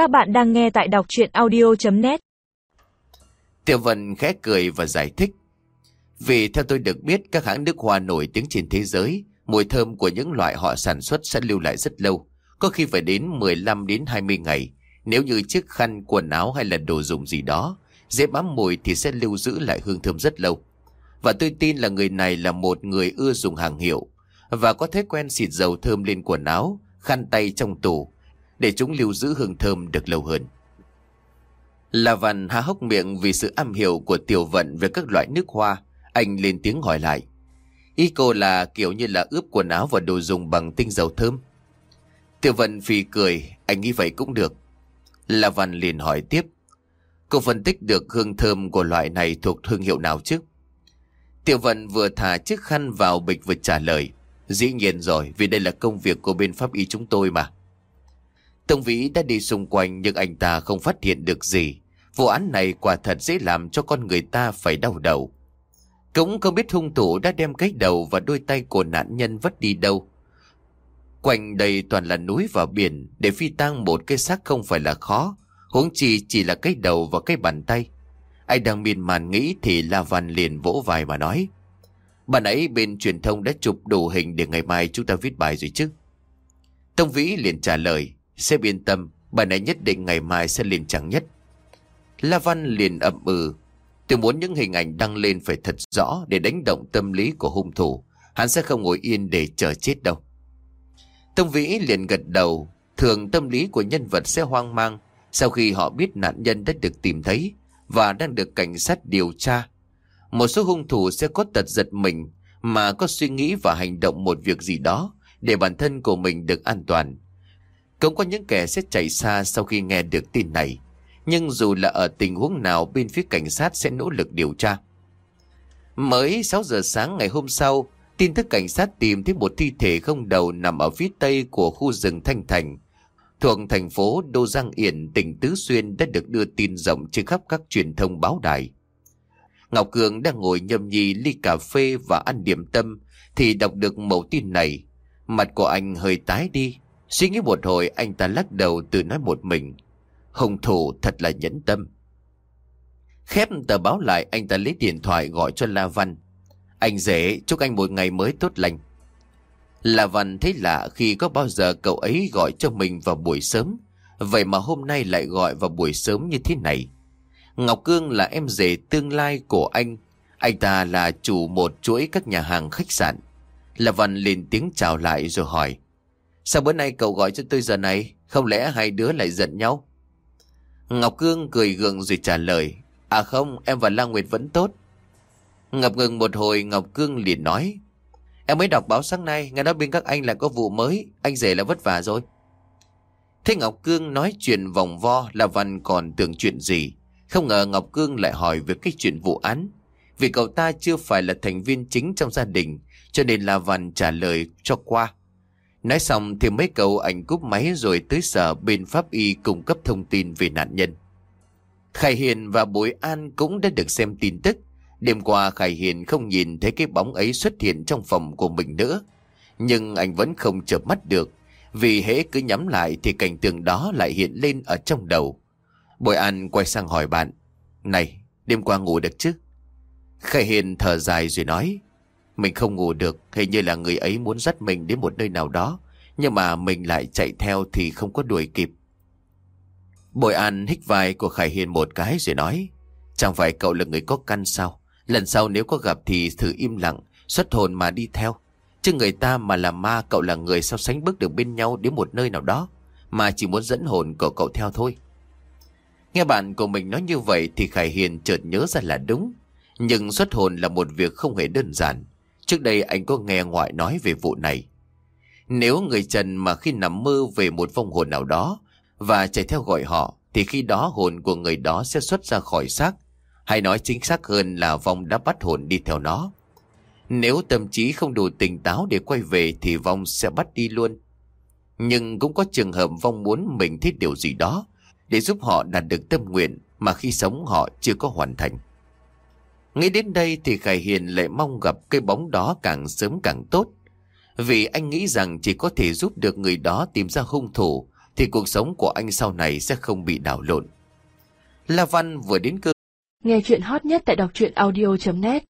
Các bạn đang nghe tại đọc chuyện audio.net Tiểu Vân khẽ cười và giải thích. Vì theo tôi được biết các hãng nước hoa nổi tiếng trên thế giới, mùi thơm của những loại họ sản xuất sẽ lưu lại rất lâu, có khi phải đến 15 đến 20 ngày. Nếu như chiếc khăn, quần áo hay là đồ dùng gì đó, dễ bám mùi thì sẽ lưu giữ lại hương thơm rất lâu. Và tôi tin là người này là một người ưa dùng hàng hiệu và có thói quen xịt dầu thơm lên quần áo, khăn tay trong tủ để chúng lưu giữ hương thơm được lâu hơn. La Văn há hốc miệng vì sự am hiểu của Tiểu Vận về các loại nước hoa. Anh lên tiếng hỏi lại. Ý cô là kiểu như là ướp quần áo và đồ dùng bằng tinh dầu thơm. Tiểu Vận phì cười, anh nghĩ vậy cũng được. La Văn liền hỏi tiếp. Cô phân tích được hương thơm của loại này thuộc thương hiệu nào chứ? Tiểu Vận vừa thả chiếc khăn vào bịch vừa trả lời. Dĩ nhiên rồi, vì đây là công việc của bên pháp y chúng tôi mà. Tông Vĩ đã đi xung quanh nhưng anh ta không phát hiện được gì. Vụ án này quả thật dễ làm cho con người ta phải đau đầu. Cũng không biết hung thủ đã đem cái đầu và đôi tay của nạn nhân vất đi đâu. Quanh đây toàn là núi và biển, để phi tang một cái xác không phải là khó, huống chi chỉ là cái đầu và cái bàn tay. Anh đang miên man nghĩ thì La Văn liền vỗ vai mà nói. Bạn ấy bên truyền thông đã chụp đủ hình để ngày mai chúng ta viết bài rồi chứ. Tông Vĩ liền trả lời, sếp yên tâm, bạn ấy nhất định ngày mai sẽ lên trang nhất. La Văn liền ậm ừ, tôi muốn những hình ảnh đăng lên phải thật rõ để đánh động tâm lý của hung thủ. Hắn sẽ không ngồi yên để chờ chết đâu. Tông Vĩ liền gật đầu, thường tâm lý của nhân vật sẽ hoang mang sau khi họ biết nạn nhân đã được tìm thấy và đang được cảnh sát điều tra. Một số hung thủ sẽ có tật giật mình mà có suy nghĩ và hành động một việc gì đó để bản thân của mình được an toàn. Cũng có những kẻ sẽ chạy xa sau khi nghe được tin này. Nhưng dù là ở tình huống nào bên phía cảnh sát sẽ nỗ lực điều tra. Mới 6 giờ sáng ngày hôm sau, tin tức cảnh sát tìm thấy một thi thể không đầu nằm ở phía tây của khu rừng Thanh Thành. Thuộc thành phố Đô Giang Yển, tỉnh Tứ Xuyên đã được đưa tin rộng trên khắp các truyền thông báo đài. Ngọc Cường đang ngồi nhâm nhi ly cà phê và ăn điểm tâm thì đọc được mẫu tin này. Mặt của anh hơi tái đi. Suy nghĩ một hồi, anh ta lắc đầu tự nói một mình. Hùng thủ thật là nhẫn tâm. Khép tờ báo lại, anh ta lấy điện thoại gọi cho La Văn. Anh dễ, chúc anh một ngày mới tốt lành. La Văn thấy lạ khi có bao giờ cậu ấy gọi cho mình vào buổi sớm. Vậy mà hôm nay lại gọi vào buổi sớm như thế này. Ngọc Cương là em rể tương lai của anh. Anh ta là chủ một chuỗi các nhà hàng khách sạn. La Văn lên tiếng chào lại rồi hỏi. Sao bữa nay cậu gọi cho tôi giờ này? Không lẽ hai đứa lại giận nhau? Ngọc Cương cười gượng rồi trả lời. À không, em và La Nguyệt vẫn tốt. Ngập ngừng một hồi Ngọc Cương liền nói. Em mới đọc báo sáng nay, nghe nói bên các anh lại có vụ mới, anh rể là vất vả rồi. Thế Ngọc Cương nói chuyện vòng vo là Văn còn tưởng chuyện gì. Không ngờ Ngọc Cương lại hỏi về cái chuyện vụ án. Vì cậu ta chưa phải là thành viên chính trong gia đình, cho nên là Văn trả lời cho qua. Nói xong thì mấy cậu ảnh cúp máy rồi tới sở bên pháp y cung cấp thông tin về nạn nhân. Khải Hiền và Bối An cũng đã được xem tin tức. Đêm qua Khải Hiền không nhìn thấy cái bóng ấy xuất hiện trong phòng của mình nữa. Nhưng anh vẫn không chợp mắt được. Vì hễ cứ nhắm lại thì cảnh tượng đó lại hiện lên ở trong đầu. Bồi An quay sang hỏi bạn. Này, đêm qua ngủ được chứ? Khải Hiền thở dài rồi nói. Mình không ngủ được, hình như là người ấy muốn dắt mình đến một nơi nào đó. Nhưng mà mình lại chạy theo thì không có đuổi kịp. Bồi An hít vai của Khải Hiền một cái rồi nói. Chẳng phải cậu là người có căn sao? Lần sau nếu có gặp thì thử im lặng, xuất hồn mà đi theo. Chứ người ta mà là ma cậu là người sao sánh bước được bên nhau đến một nơi nào đó. Mà chỉ muốn dẫn hồn của cậu theo thôi. Nghe bạn của mình nói như vậy thì Khải Hiền chợt nhớ ra là đúng. Nhưng xuất hồn là một việc không hề đơn giản. Trước đây anh có nghe ngoại nói về vụ này. Nếu người Trần mà khi nằm mơ về một vong hồn nào đó và chạy theo gọi họ, thì khi đó hồn của người đó sẽ xuất ra khỏi xác. Hay nói chính xác hơn là vong đã bắt hồn đi theo nó. Nếu tâm trí không đủ tỉnh táo để quay về, thì vong sẽ bắt đi luôn. Nhưng cũng có trường hợp vong muốn mình thích điều gì đó để giúp họ đạt được tâm nguyện mà khi sống họ chưa có hoàn thành. Nghĩ đến đây thì Khải Hiền lại mong gặp cái bóng đó càng sớm càng tốt. Vì anh nghĩ rằng chỉ có thể giúp được người đó tìm ra hung thủ, thì cuộc sống của anh sau này sẽ không bị đảo lộn. La Văn vừa đến cơ Nghe chuyện hot nhất tại đọc truyện audio.net